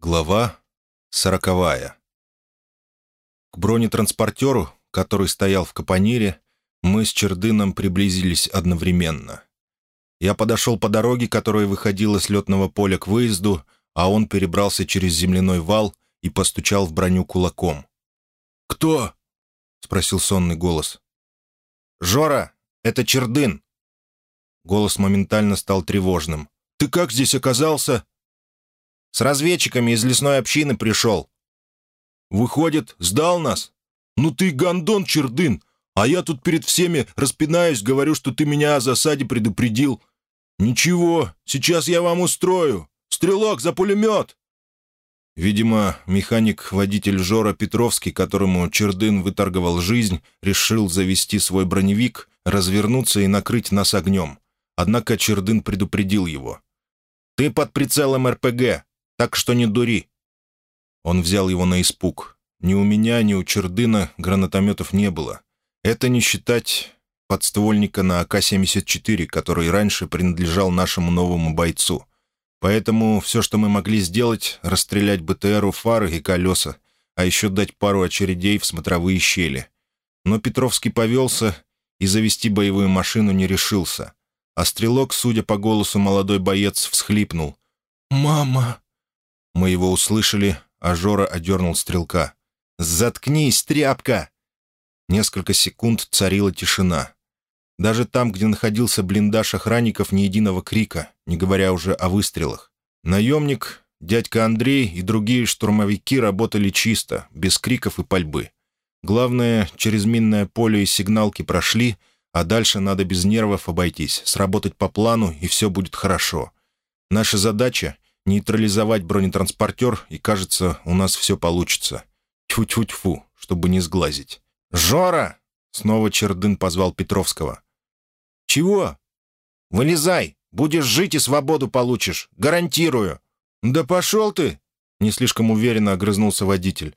Глава сороковая. К бронетранспортеру, который стоял в Капонире, мы с Чердыном приблизились одновременно. Я подошел по дороге, которая выходила с летного поля к выезду, а он перебрался через земляной вал и постучал в броню кулаком. «Кто?» — спросил сонный голос. «Жора, это Чердын!» Голос моментально стал тревожным. «Ты как здесь оказался?» «С разведчиками из лесной общины пришел». «Выходит, сдал нас? Ну ты гондон, Чердын, а я тут перед всеми распинаюсь, говорю, что ты меня о засаде предупредил. Ничего, сейчас я вам устрою. Стрелок за пулемет!» Видимо, механик-водитель Жора Петровский, которому Чердын выторговал жизнь, решил завести свой броневик, развернуться и накрыть нас огнем. Однако Чердын предупредил его. «Ты под прицелом РПГ, так что не дури». Он взял его на испуг. Ни у меня, ни у Чердына гранатометов не было. Это не считать подствольника на АК-74, который раньше принадлежал нашему новому бойцу. Поэтому все, что мы могли сделать, расстрелять БТРу фары и колеса, а еще дать пару очередей в смотровые щели. Но Петровский повелся и завести боевую машину не решился. А стрелок, судя по голосу, молодой боец всхлипнул. «Мама!» Мы его услышали, а Жора одернул стрелка. «Заткнись, тряпка!» Несколько секунд царила тишина. Даже там, где находился блиндаж охранников, ни единого крика, не говоря уже о выстрелах. Наемник, дядька Андрей и другие штурмовики работали чисто, без криков и пальбы. Главное, через минное поле и сигналки прошли, а дальше надо без нервов обойтись, сработать по плану, и все будет хорошо. Наша задача — нейтрализовать бронетранспортер, и, кажется, у нас все получится. Тьфу-тьфу-тьфу, чтобы не сглазить. «Жора!» — снова Чердын позвал Петровского. «Чего?» «Вылезай! Будешь жить и свободу получишь! Гарантирую!» «Да пошел ты!» — не слишком уверенно огрызнулся водитель.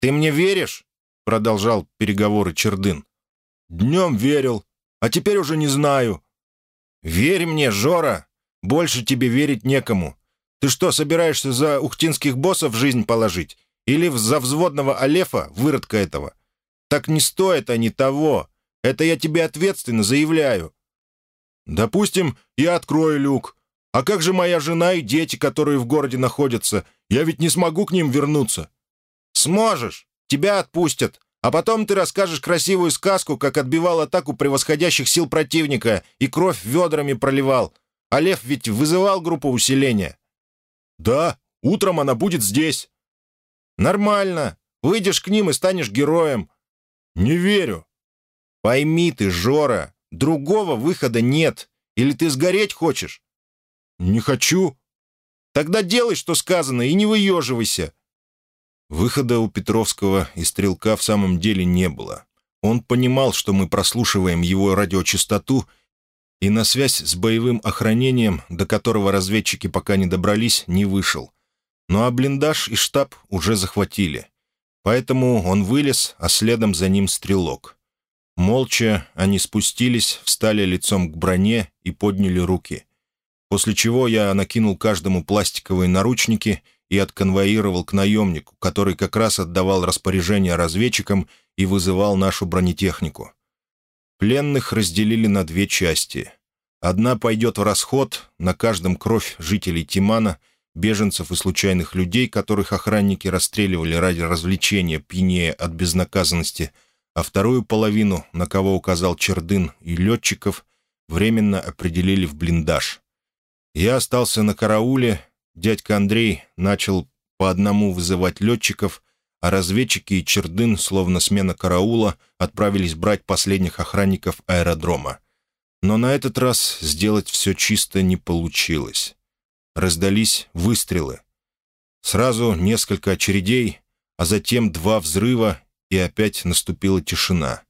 «Ты мне веришь?» — продолжал переговоры Чердын. «Днем верил, а теперь уже не знаю». «Верь мне, Жора! Больше тебе верить некому. Ты что, собираешься за ухтинских боссов жизнь положить? Или за взводного Алефа, выродка этого? Так не стоят они того. Это я тебе ответственно заявляю. «Допустим, я открою люк. А как же моя жена и дети, которые в городе находятся? Я ведь не смогу к ним вернуться». «Сможешь. Тебя отпустят. А потом ты расскажешь красивую сказку, как отбивал атаку превосходящих сил противника и кровь ведрами проливал. А Лев ведь вызывал группу усиления». «Да, утром она будет здесь». «Нормально. Выйдешь к ним и станешь героем». «Не верю». «Пойми ты, Жора, Другого выхода нет. Или ты сгореть хочешь?» «Не хочу». «Тогда делай, что сказано, и не выеживайся». Выхода у Петровского и Стрелка в самом деле не было. Он понимал, что мы прослушиваем его радиочастоту, и на связь с боевым охранением, до которого разведчики пока не добрались, не вышел. Ну а блиндаж и штаб уже захватили. Поэтому он вылез, а следом за ним стрелок. Молча они спустились, встали лицом к броне и подняли руки. После чего я накинул каждому пластиковые наручники и отконвоировал к наемнику, который как раз отдавал распоряжение разведчикам и вызывал нашу бронетехнику. Пленных разделили на две части. Одна пойдет в расход, на каждом кровь жителей Тимана, беженцев и случайных людей, которых охранники расстреливали ради развлечения, пьянее от безнаказанности – а вторую половину, на кого указал Чердын и летчиков, временно определили в блиндаж. Я остался на карауле, дядька Андрей начал по одному вызывать летчиков, а разведчики и Чердын, словно смена караула, отправились брать последних охранников аэродрома. Но на этот раз сделать все чисто не получилось. Раздались выстрелы. Сразу несколько очередей, а затем два взрыва и опять наступила тишина.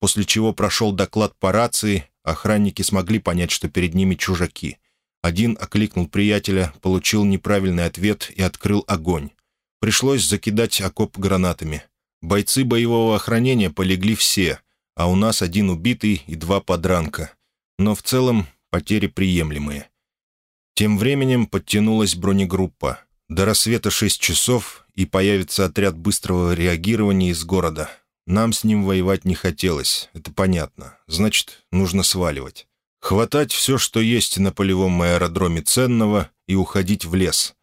После чего прошел доклад по рации, охранники смогли понять, что перед ними чужаки. Один окликнул приятеля, получил неправильный ответ и открыл огонь. Пришлось закидать окоп гранатами. Бойцы боевого охранения полегли все, а у нас один убитый и два подранка. Но в целом потери приемлемые. Тем временем подтянулась бронегруппа. До рассвета шесть часов, и появится отряд быстрого реагирования из города. Нам с ним воевать не хотелось, это понятно. Значит, нужно сваливать. Хватать все, что есть на полевом аэродроме ценного, и уходить в лес.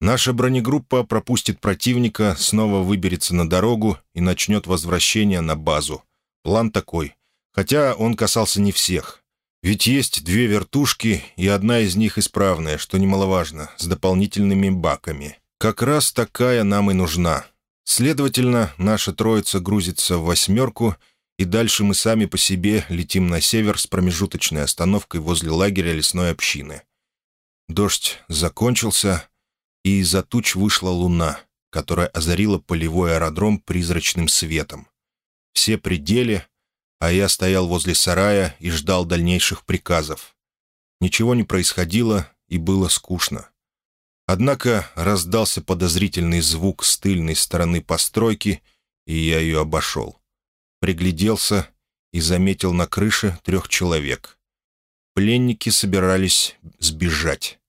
Наша бронегруппа пропустит противника, снова выберется на дорогу и начнет возвращение на базу. План такой. Хотя он касался не всех. Ведь есть две вертушки, и одна из них исправная, что немаловажно, с дополнительными баками. Как раз такая нам и нужна. Следовательно, наша троица грузится в «восьмерку», и дальше мы сами по себе летим на север с промежуточной остановкой возле лагеря лесной общины. Дождь закончился, и из-за туч вышла луна, которая озарила полевой аэродром призрачным светом. Все пределы, а я стоял возле сарая и ждал дальнейших приказов. Ничего не происходило, и было скучно. Однако раздался подозрительный звук с тыльной стороны постройки, и я ее обошел. Пригляделся и заметил на крыше трех человек. Пленники собирались сбежать.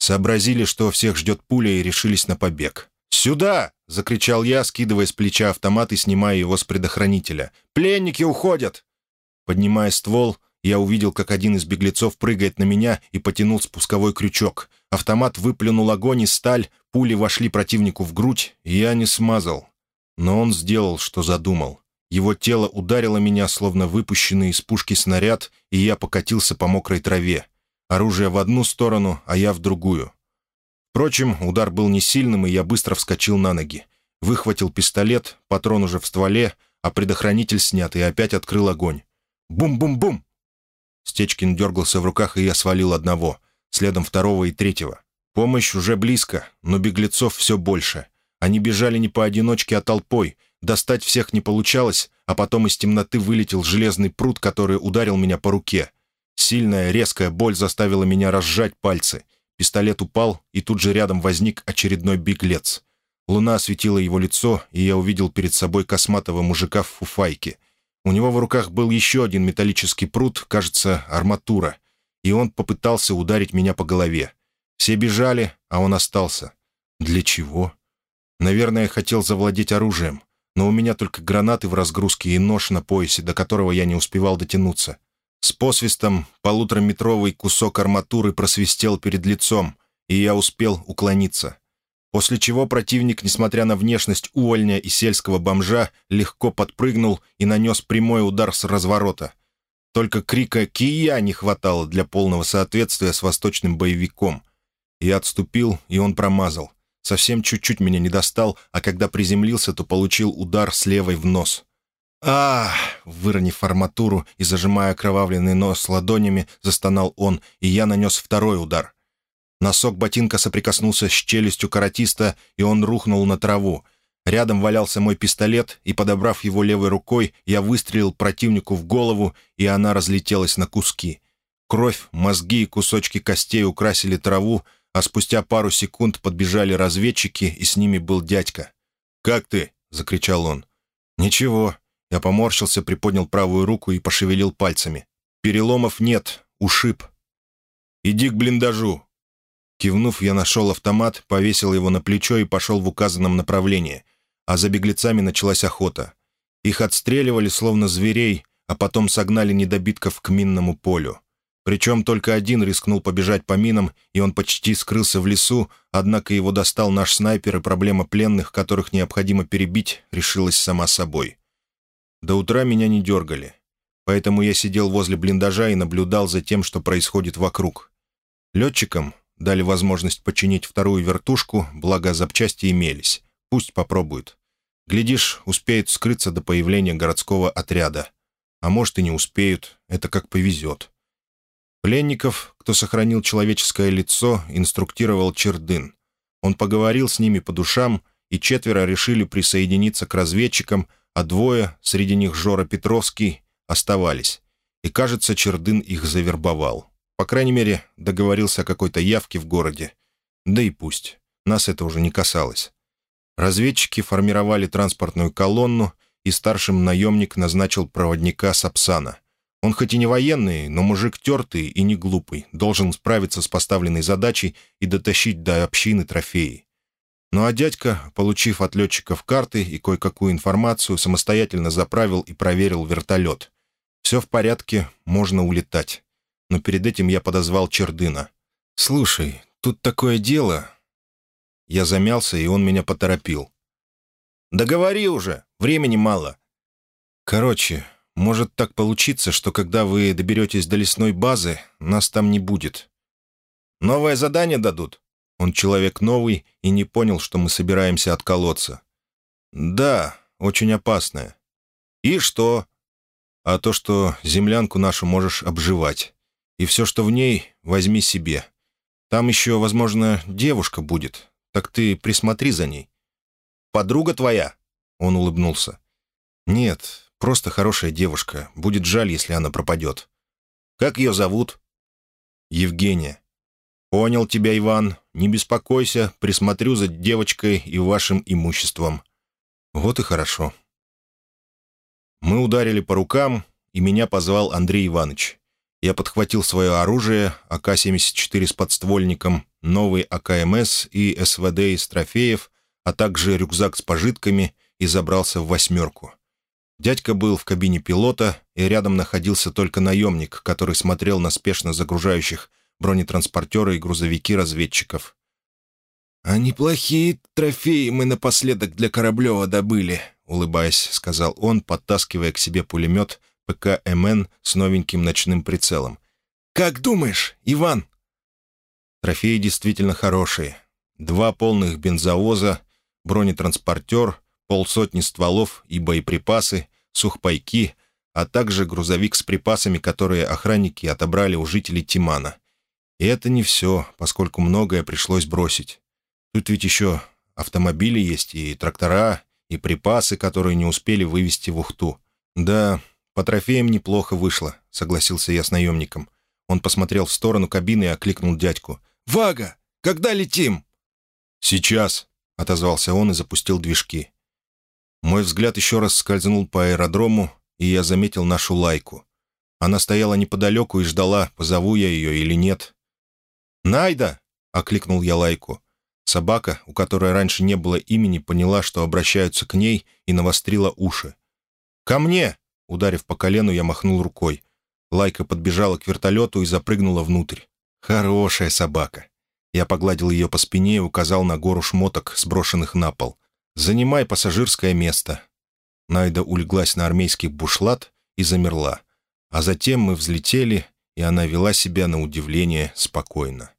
Сообразили, что всех ждет пуля, и решились на побег. «Сюда!» — закричал я, скидывая с плеча автомат и снимая его с предохранителя. «Пленники уходят!» Поднимая ствол, я увидел, как один из беглецов прыгает на меня и потянул спусковой крючок. Автомат выплюнул огонь и сталь, пули вошли противнику в грудь, и я не смазал. Но он сделал, что задумал. Его тело ударило меня, словно выпущенный из пушки снаряд, и я покатился по мокрой траве. Оружие в одну сторону, а я в другую. Впрочем, удар был не сильным, и я быстро вскочил на ноги. Выхватил пистолет, патрон уже в стволе, а предохранитель снят, и опять открыл огонь. Бум-бум-бум! Стечкин дергался в руках, и я свалил одного, следом второго и третьего. Помощь уже близко, но беглецов все больше. Они бежали не поодиночке, а толпой. Достать всех не получалось, а потом из темноты вылетел железный пруд, который ударил меня по руке. Сильная, резкая боль заставила меня разжать пальцы. Пистолет упал, и тут же рядом возник очередной беглец. Луна осветила его лицо, и я увидел перед собой косматого мужика в фуфайке. У него в руках был еще один металлический пруд, кажется, арматура, и он попытался ударить меня по голове. Все бежали, а он остался. Для чего? Наверное, хотел завладеть оружием, но у меня только гранаты в разгрузке и нож на поясе, до которого я не успевал дотянуться. С посвистом полутораметровый кусок арматуры просвистел перед лицом, и я успел уклониться. После чего противник, несмотря на внешность увольня и сельского бомжа, легко подпрыгнул и нанес прямой удар с разворота. Только крика «Кия!» не хватало для полного соответствия с восточным боевиком. Я отступил, и он промазал. Совсем чуть-чуть меня не достал, а когда приземлился, то получил удар с левой в нос а Выронив арматуру и зажимая окровавленный нос ладонями, застонал он, и я нанес второй удар. Носок ботинка соприкоснулся с челюстью каратиста, и он рухнул на траву. Рядом валялся мой пистолет, и, подобрав его левой рукой, я выстрелил противнику в голову, и она разлетелась на куски. Кровь, мозги и кусочки костей украсили траву, а спустя пару секунд подбежали разведчики, и с ними был дядька. «Как ты?» — закричал он. «Ничего», я поморщился, приподнял правую руку и пошевелил пальцами. «Переломов нет, ушиб». «Иди к блиндажу». Кивнув, я нашел автомат, повесил его на плечо и пошел в указанном направлении. А за беглецами началась охота. Их отстреливали, словно зверей, а потом согнали недобитков к минному полю. Причем только один рискнул побежать по минам, и он почти скрылся в лесу, однако его достал наш снайпер, и проблема пленных, которых необходимо перебить, решилась сама собой. До утра меня не дергали, поэтому я сидел возле блиндажа и наблюдал за тем, что происходит вокруг. Летчикам дали возможность починить вторую вертушку, благо запчасти имелись. Пусть попробуют. Глядишь, успеют скрыться до появления городского отряда. А может и не успеют, это как повезет. Пленников, кто сохранил человеческое лицо, инструктировал Чердын. Он поговорил с ними по душам, и четверо решили присоединиться к разведчикам, а двое, среди них Жора Петровский, оставались. И, кажется, Чердын их завербовал. По крайней мере, договорился о какой-то явке в городе. Да и пусть. Нас это уже не касалось. Разведчики формировали транспортную колонну, и старшим наемник назначил проводника Сапсана. Он хоть и не военный, но мужик тертый и не глупый, должен справиться с поставленной задачей и дотащить до общины трофеи. Ну а дядька, получив от летчиков карты и кое-какую информацию, самостоятельно заправил и проверил вертолет. Все в порядке, можно улетать. Но перед этим я подозвал Чердына. «Слушай, тут такое дело...» Я замялся, и он меня поторопил. «Да уже, времени мало». «Короче, может так получиться, что когда вы доберетесь до лесной базы, нас там не будет». «Новое задание дадут?» Он человек новый и не понял, что мы собираемся отколоться. «Да, очень опасное». «И что?» «А то, что землянку нашу можешь обживать. И все, что в ней, возьми себе. Там еще, возможно, девушка будет. Так ты присмотри за ней». «Подруга твоя?» Он улыбнулся. «Нет, просто хорошая девушка. Будет жаль, если она пропадет». «Как ее зовут?» «Евгения». «Понял тебя, Иван. Не беспокойся, присмотрю за девочкой и вашим имуществом». «Вот и хорошо». Мы ударили по рукам, и меня позвал Андрей Иванович. Я подхватил свое оружие, АК-74 с подствольником, новый АКМС и СВД из трофеев, а также рюкзак с пожитками и забрался в «восьмерку». Дядька был в кабине пилота, и рядом находился только наемник, который смотрел на спешно загружающих бронетранспортеры и грузовики разведчиков. «А неплохие трофеи мы напоследок для Кораблева добыли», — улыбаясь, сказал он, подтаскивая к себе пулемет ПК-МН с новеньким ночным прицелом. «Как думаешь, Иван?» Трофеи действительно хорошие. Два полных бензовоза, бронетранспортер, полсотни стволов и боеприпасы, сухпайки, а также грузовик с припасами, которые охранники отобрали у жителей Тимана. И это не все, поскольку многое пришлось бросить. Тут ведь еще автомобили есть, и трактора, и припасы, которые не успели вывести в Ухту. Да, по трофеям неплохо вышло, согласился я с наемником. Он посмотрел в сторону кабины и окликнул дядьку. «Вага, когда летим?» «Сейчас», — отозвался он и запустил движки. Мой взгляд еще раз скользнул по аэродрому, и я заметил нашу лайку. Она стояла неподалеку и ждала, позову я ее или нет. «Найда!» — окликнул я Лайку. Собака, у которой раньше не было имени, поняла, что обращаются к ней, и навострила уши. «Ко мне!» — ударив по колену, я махнул рукой. Лайка подбежала к вертолету и запрыгнула внутрь. «Хорошая собака!» Я погладил ее по спине и указал на гору шмоток, сброшенных на пол. «Занимай пассажирское место». Найда улеглась на армейский бушлат и замерла. А затем мы взлетели и она вела себя на удивление спокойно.